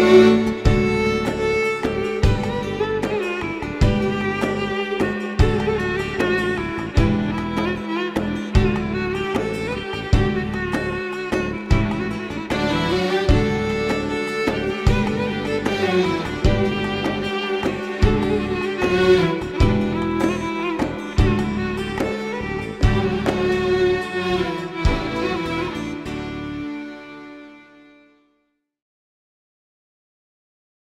you.